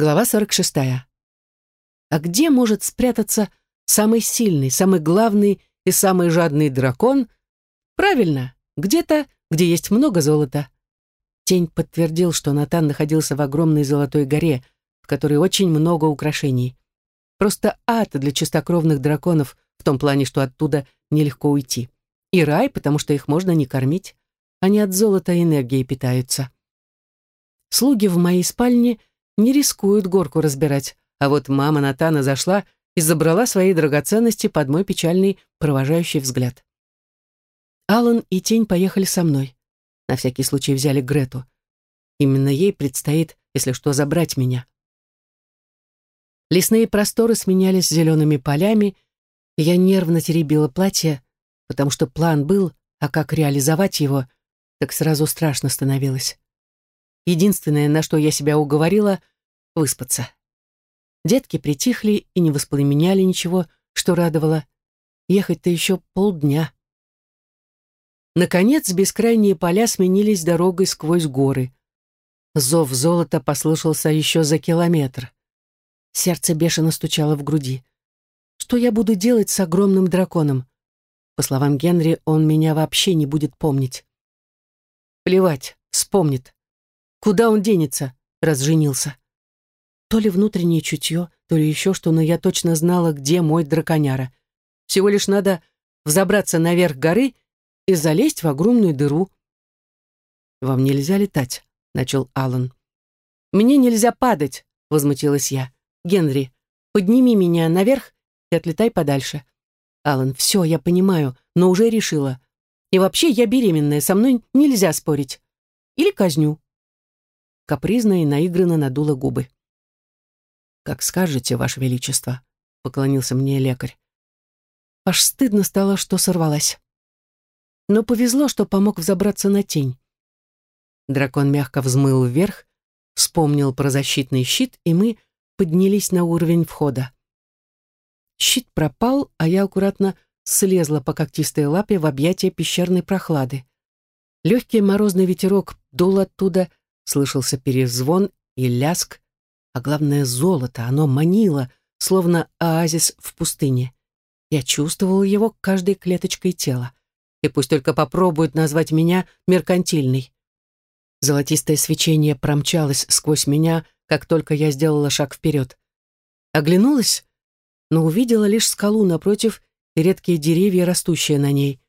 Глава 46. А где может спрятаться самый сильный, самый главный и самый жадный дракон? Правильно, где-то, где есть много золота. Тень подтвердил, что Натан находился в огромной золотой горе, в которой очень много украшений. Просто ад для чистокровных драконов, в том плане, что оттуда нелегко уйти. И рай, потому что их можно не кормить. Они от золота энергии питаются. Слуги в моей спальне не рискуют горку разбирать, а вот мама Натана зашла и забрала свои драгоценности под мой печальный провожающий взгляд. Алан и Тень поехали со мной. На всякий случай взяли Грету. Именно ей предстоит, если что, забрать меня. Лесные просторы сменялись зелеными полями, и я нервно теребила платье, потому что план был, а как реализовать его, так сразу страшно становилось. Единственное, на что я себя уговорила — выспаться. Детки притихли и не воспламеняли ничего, что радовало. Ехать-то еще полдня. Наконец, бескрайние поля сменились дорогой сквозь горы. Зов золота послышался еще за километр. Сердце бешено стучало в груди. Что я буду делать с огромным драконом? По словам Генри, он меня вообще не будет помнить. Плевать, вспомнит. Куда он денется, раз женился? То ли внутреннее чутье, то ли еще что, но я точно знала, где мой драконяра. Всего лишь надо взобраться наверх горы и залезть в огромную дыру. «Вам нельзя летать», — начал Алан. «Мне нельзя падать», — возмутилась я. «Генри, подними меня наверх и отлетай подальше». «Алан, все, я понимаю, но уже решила. И вообще я беременная, со мной нельзя спорить. Или казню» капризно и наигранно надула губы. «Как скажете, Ваше Величество», — поклонился мне лекарь. Аж стыдно стало, что сорвалась. Но повезло, что помог взобраться на тень. Дракон мягко взмыл вверх, вспомнил про защитный щит, и мы поднялись на уровень входа. Щит пропал, а я аккуратно слезла по когтистой лапе в объятия пещерной прохлады. Легкий морозный ветерок дул оттуда, Слышался перезвон и ляск, а главное золото, оно манило, словно оазис в пустыне. Я чувствовал его каждой клеточкой тела. И пусть только попробуют назвать меня меркантильной. Золотистое свечение промчалось сквозь меня, как только я сделала шаг вперед. Оглянулась, но увидела лишь скалу напротив и редкие деревья, растущие на ней.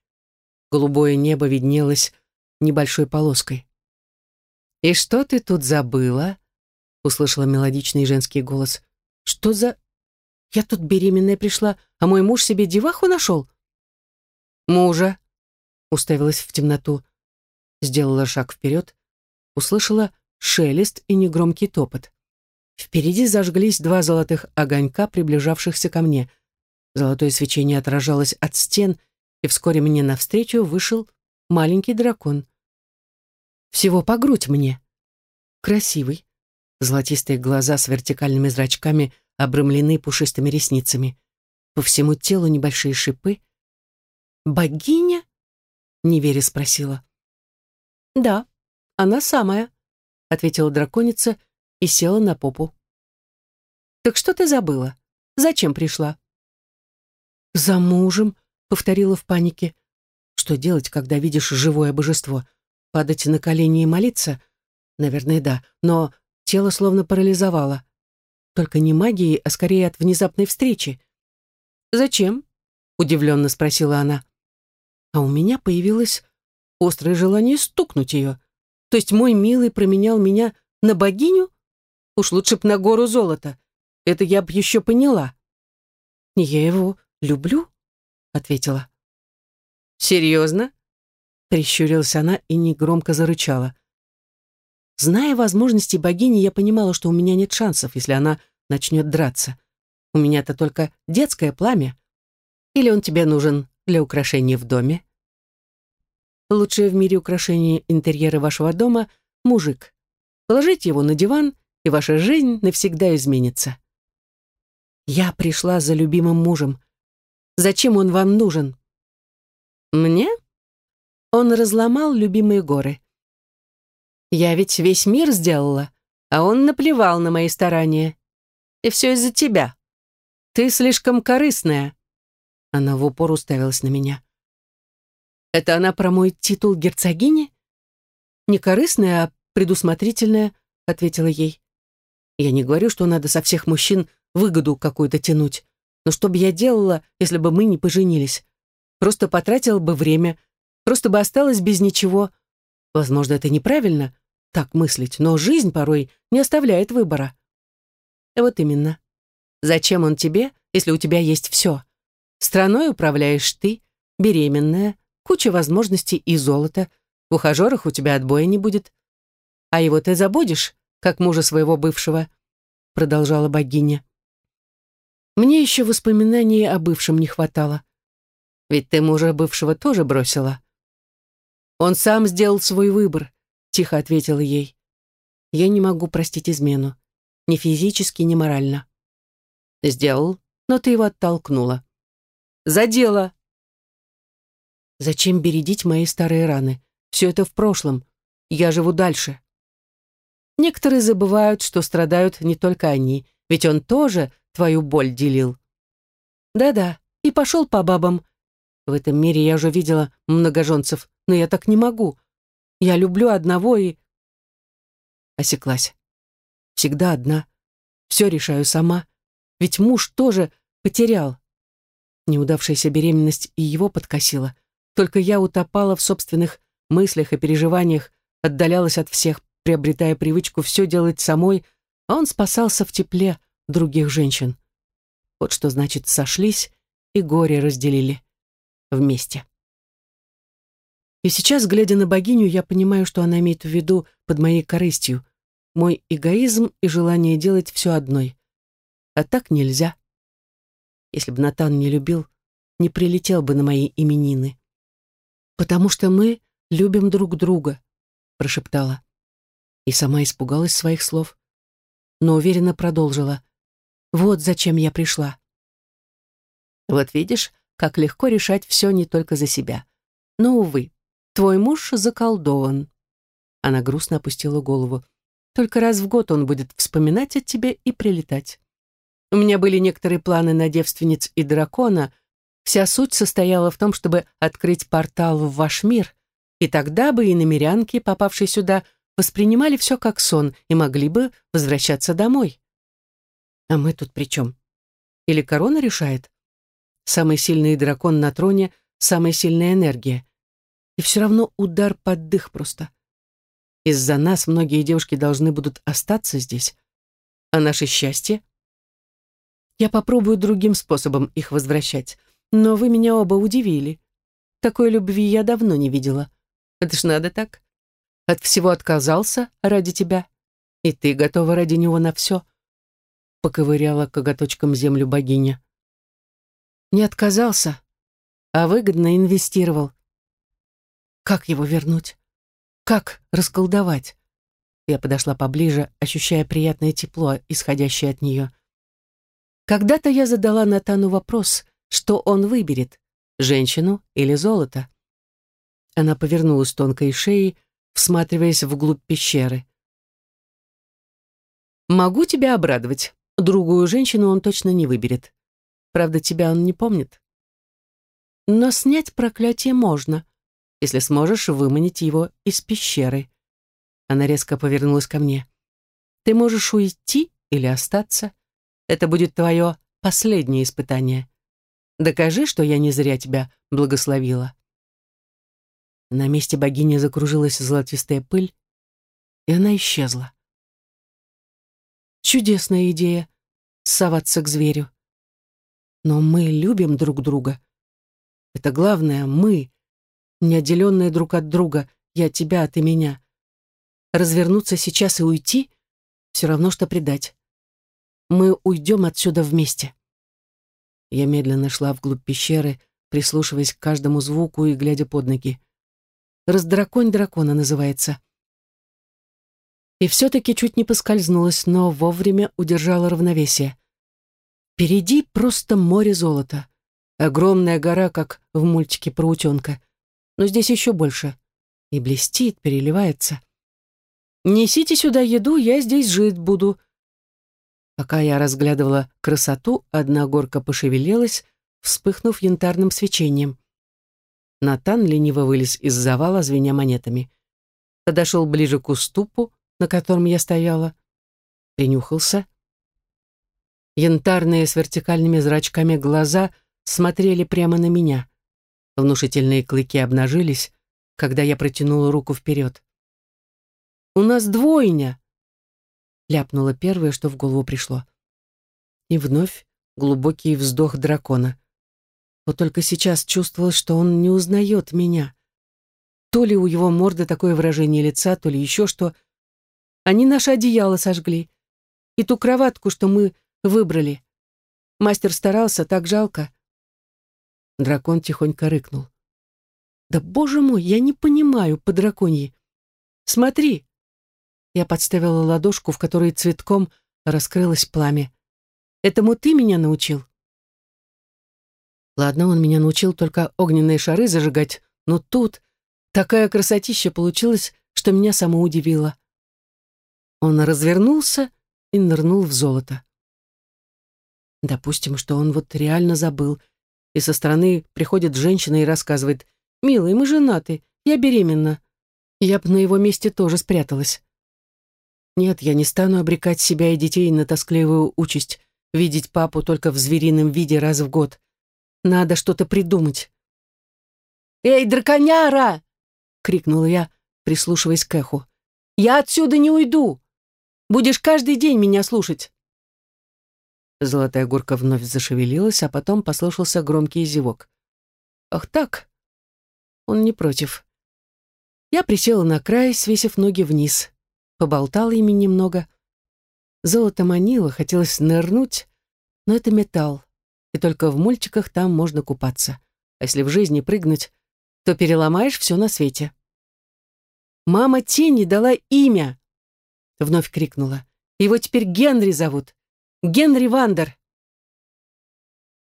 Голубое небо виднелось небольшой полоской. «И что ты тут забыла?» — услышала мелодичный женский голос. «Что за... Я тут беременная пришла, а мой муж себе деваху нашел?» «Мужа», — уставилась в темноту, сделала шаг вперед, услышала шелест и негромкий топот. Впереди зажглись два золотых огонька, приближавшихся ко мне. Золотое свечение отражалось от стен, и вскоре мне навстречу вышел маленький дракон — всего по грудь мне. Красивый. Золотистые глаза с вертикальными зрачками обрамлены пушистыми ресницами. По всему телу небольшие шипы. «Богиня?» — неверя спросила. «Да, она самая», — ответила драконица и села на попу. «Так что ты забыла? Зачем пришла?» «За мужем», — повторила в панике. «Что делать, когда видишь живое божество?» Падать на колени и молиться? Наверное, да, но тело словно парализовало. Только не магией, а скорее от внезапной встречи. «Зачем?» — удивленно спросила она. А у меня появилось острое желание стукнуть ее. То есть мой милый променял меня на богиню? Уж лучше б на гору золота. Это я б еще поняла. «Я его люблю», — ответила. «Серьезно?» Прищурилась она и негромко зарычала. Зная возможности богини, я понимала, что у меня нет шансов, если она начнет драться. У меня-то только детское пламя. Или он тебе нужен для украшения в доме? Лучшее в мире украшение интерьера вашего дома — мужик. Положите его на диван, и ваша жизнь навсегда изменится. Я пришла за любимым мужем. Зачем он вам нужен? Мне? Он разломал любимые горы. Я ведь весь мир сделала. А он наплевал на мои старания. И все из-за тебя. Ты слишком корыстная. Она в упор уставилась на меня. Это она про мой титул герцогини? Не корыстная, а предусмотрительная, ответила ей. Я не говорю, что надо со всех мужчин выгоду какую-то тянуть. Но что бы я делала, если бы мы не поженились? Просто потратила бы время, просто бы осталась без ничего. Возможно, это неправильно, так мыслить, но жизнь порой не оставляет выбора. Вот именно. Зачем он тебе, если у тебя есть все? Страной управляешь ты, беременная, куча возможностей и золота, в ухажерах у тебя отбоя не будет. А его ты забудешь, как мужа своего бывшего, продолжала богиня. Мне еще воспоминаний о бывшем не хватало. Ведь ты мужа бывшего тоже бросила. Он сам сделал свой выбор, тихо ответила ей. Я не могу простить измену. Ни физически, ни морально. Сделал, но ты его оттолкнула. За дело. Зачем бередить мои старые раны? Все это в прошлом. Я живу дальше. Некоторые забывают, что страдают не только они, ведь он тоже твою боль делил. Да-да, и пошел по бабам. В этом мире я уже видела многоженцев, но я так не могу. Я люблю одного и...» Осеклась. Всегда одна. Все решаю сама. Ведь муж тоже потерял. Неудавшаяся беременность и его подкосила. Только я утопала в собственных мыслях и переживаниях, отдалялась от всех, приобретая привычку все делать самой, а он спасался в тепле других женщин. Вот что значит сошлись и горе разделили вместе. И сейчас, глядя на богиню, я понимаю, что она имеет в виду под моей корыстью, мой эгоизм и желание делать все одной. А так нельзя. Если бы Натан не любил, не прилетел бы на мои именины. «Потому что мы любим друг друга», — прошептала. И сама испугалась своих слов, но уверенно продолжила. «Вот зачем я пришла». Вот видишь, как легко решать все не только за себя. Но, увы, Твой муж заколдован». Она грустно опустила голову. «Только раз в год он будет вспоминать о тебе и прилетать. У меня были некоторые планы на девственниц и дракона. Вся суть состояла в том, чтобы открыть портал в ваш мир, и тогда бы и намерянки, попавшие сюда, воспринимали все как сон и могли бы возвращаться домой. А мы тут при чем? Или корона решает? Самый сильный дракон на троне, самая сильная энергия. И все равно удар под дых просто. Из-за нас многие девушки должны будут остаться здесь. А наше счастье? Я попробую другим способом их возвращать. Но вы меня оба удивили. Такой любви я давно не видела. Это ж надо так. От всего отказался ради тебя. И ты готова ради него на все. Поковыряла коготочком землю богиня. Не отказался, а выгодно инвестировал. Как его вернуть? Как расколдовать? Я подошла поближе, ощущая приятное тепло, исходящее от нее. Когда-то я задала Натану вопрос, что он выберет, женщину или золото. Она повернулась тонкой шеей, всматриваясь вглубь пещеры. «Могу тебя обрадовать. Другую женщину он точно не выберет. Правда, тебя он не помнит. Но снять проклятие можно если сможешь выманить его из пещеры». Она резко повернулась ко мне. «Ты можешь уйти или остаться. Это будет твое последнее испытание. Докажи, что я не зря тебя благословила». На месте богини закружилась золотистая пыль, и она исчезла. Чудесная идея — соваться к зверю. Но мы любим друг друга. Это главное — мы, неотделенные друг от друга, я тебя, а ты меня. Развернуться сейчас и уйти — все равно, что предать. Мы уйдем отсюда вместе. Я медленно шла вглубь пещеры, прислушиваясь к каждому звуку и глядя под ноги. «Раздраконь дракона» называется. И все-таки чуть не поскользнулась, но вовремя удержала равновесие. Впереди просто море золота. Огромная гора, как в мультике про утенка но здесь еще больше. И блестит, переливается. Несите сюда еду, я здесь жить буду. Пока я разглядывала красоту, одна горка пошевелилась, вспыхнув янтарным свечением. Натан лениво вылез из завала, звеня монетами. Подошел ближе к уступу, на котором я стояла. Принюхался. Янтарные с вертикальными зрачками глаза смотрели прямо на меня. Внушительные клыки обнажились, когда я протянула руку вперед. «У нас двойня!» ляпнула первое, что в голову пришло. И вновь глубокий вздох дракона. Вот только сейчас чувствовалось, что он не узнает меня. То ли у его морды такое выражение лица, то ли еще что. Они наше одеяло сожгли. И ту кроватку, что мы выбрали. Мастер старался, так жалко. Дракон тихонько рыкнул. «Да, боже мой, я не понимаю по драконьи. Смотри!» Я подставила ладошку, в которой цветком раскрылось пламя. «Этому ты меня научил?» Ладно, он меня научил только огненные шары зажигать, но тут такая красотища получилась, что меня само удивило. Он развернулся и нырнул в золото. Допустим, что он вот реально забыл, и со стороны приходит женщина и рассказывает, «Милый, мы женаты, я беременна». Я бы на его месте тоже спряталась. Нет, я не стану обрекать себя и детей на тоскливую участь, видеть папу только в зверином виде раз в год. Надо что-то придумать. «Эй, драконяра!» — крикнула я, прислушиваясь к эху. «Я отсюда не уйду! Будешь каждый день меня слушать!» Золотая горка вновь зашевелилась, а потом послышался громкий зевок. «Ах так!» Он не против. Я присела на край, свесив ноги вниз поболтал ими немного. Золото манило, хотелось нырнуть, но это металл, и только в мультиках там можно купаться. А если в жизни прыгнуть, то переломаешь все на свете. «Мама Тени дала имя!» — вновь крикнула. «Его теперь Генри зовут. Генри Вандер!»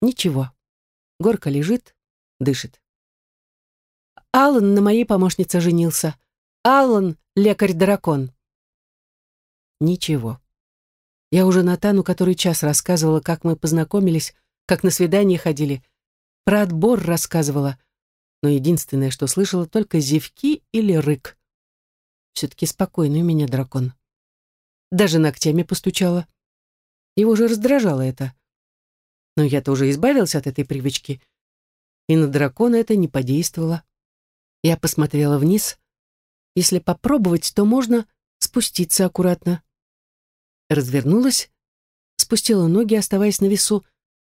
Ничего. Горка лежит, дышит. Аллан на моей помощнице женился. Аллан — лекарь-дракон. Ничего. Я уже Натану который час рассказывала, как мы познакомились, как на свидание ходили. Про отбор рассказывала. Но единственное, что слышала, только зевки или рык. Все-таки спокойный у меня дракон. Даже ногтями постучала. Его же раздражало это. Но я-то уже избавился от этой привычки. И на дракона это не подействовало. Я посмотрела вниз. Если попробовать, то можно спуститься аккуратно развернулась, спустила ноги, оставаясь на весу.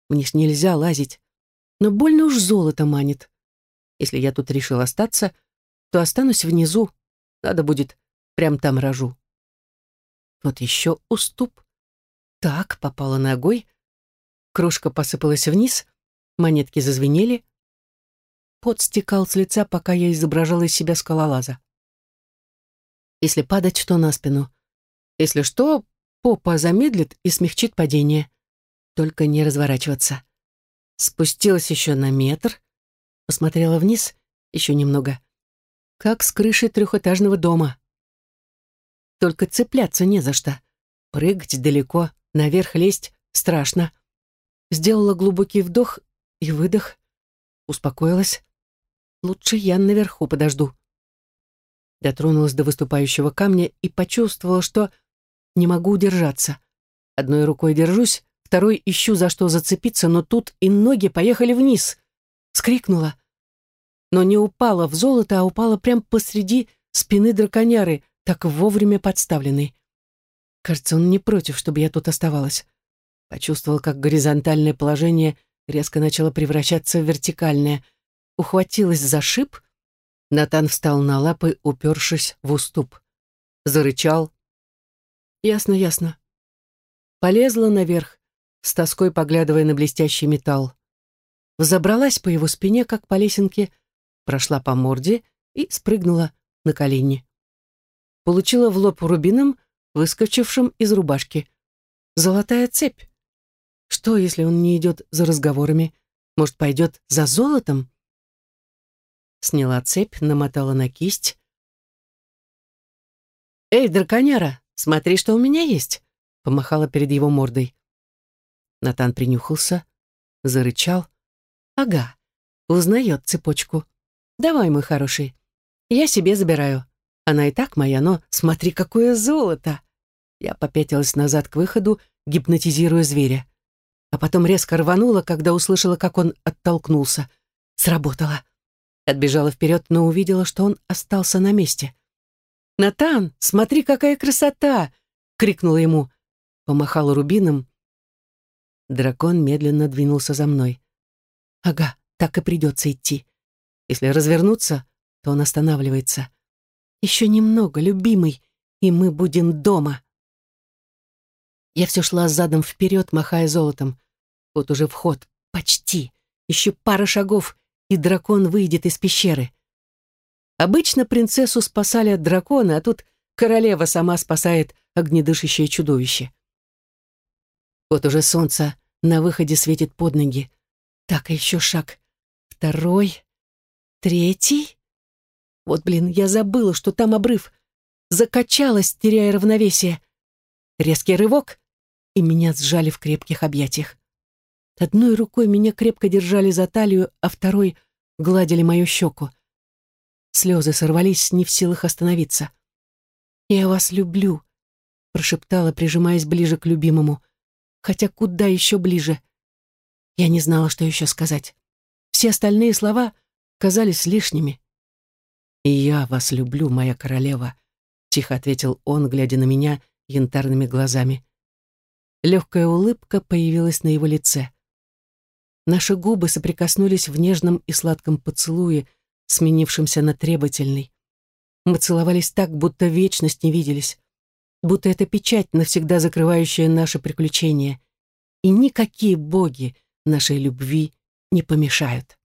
Вниз нельзя лазить. Но больно уж золото манит. Если я тут решил остаться, то останусь внизу. Надо будет, прям там рожу. Вот еще уступ. Так, попала ногой. Кружка посыпалась вниз, монетки зазвенели. Пот стекал с лица, пока я изображала из себя скалолаза. Если падать, то на спину. Если что, Попа замедлит и смягчит падение. Только не разворачиваться. Спустилась еще на метр, посмотрела вниз, еще немного. Как с крыши трехэтажного дома. Только цепляться не за что. Прыгать далеко, наверх лезть страшно. Сделала глубокий вдох и выдох. Успокоилась. Лучше я наверху подожду. Дотронулась до выступающего камня и почувствовала, что не могу удержаться. Одной рукой держусь, второй ищу, за что зацепиться, но тут и ноги поехали вниз. Скрикнула. Но не упала в золото, а упала прямо посреди спины драконяры, так вовремя подставленной. Кажется, он не против, чтобы я тут оставалась. Почувствовал, как горизонтальное положение резко начало превращаться в вертикальное. Ухватилась за шип. Натан встал на лапы, упершись в уступ. Зарычал, Ясно, ясно. Полезла наверх, с тоской поглядывая на блестящий металл. Взобралась по его спине, как по лесенке, прошла по морде и спрыгнула на колени. Получила в лоб рубином, выскочившим из рубашки. Золотая цепь. Что, если он не идет за разговорами? Может, пойдет за золотом? Сняла цепь, намотала на кисть, «Эй, драконяра, смотри, что у меня есть!» помахала перед его мордой. Натан принюхался, зарычал. «Ага, узнает цепочку. Давай, мой хороший, я себе забираю. Она и так моя, но смотри, какое золото!» Я попятилась назад к выходу, гипнотизируя зверя. А потом резко рванула, когда услышала, как он оттолкнулся. Сработало. Отбежала вперед, но увидела, что он остался на месте. «Натан, смотри, какая красота!» — крикнула ему. Помахала рубином. Дракон медленно двинулся за мной. «Ага, так и придется идти. Если развернуться, то он останавливается. Еще немного, любимый, и мы будем дома». Я все шла задом вперед, махая золотом. Вот уже вход. Почти. Еще пара шагов, и дракон выйдет из пещеры. Обычно принцессу спасали от дракона, а тут королева сама спасает огнедышащее чудовище. Вот уже солнце на выходе светит под ноги. Так, еще шаг. Второй. Третий. Вот, блин, я забыла, что там обрыв. Закачалась, теряя равновесие. Резкий рывок, и меня сжали в крепких объятиях. Одной рукой меня крепко держали за талию, а второй гладили мою щеку. Слезы сорвались, не в силах остановиться. «Я вас люблю», — прошептала, прижимаясь ближе к любимому. Хотя куда еще ближе? Я не знала, что еще сказать. Все остальные слова казались лишними. «И я вас люблю, моя королева», — тихо ответил он, глядя на меня янтарными глазами. Легкая улыбка появилась на его лице. Наши губы соприкоснулись в нежном и сладком поцелуе, сменившемся на требовательный. Мы целовались так, будто вечность не виделись, будто это печать, навсегда закрывающая наше приключение. И никакие боги нашей любви не помешают.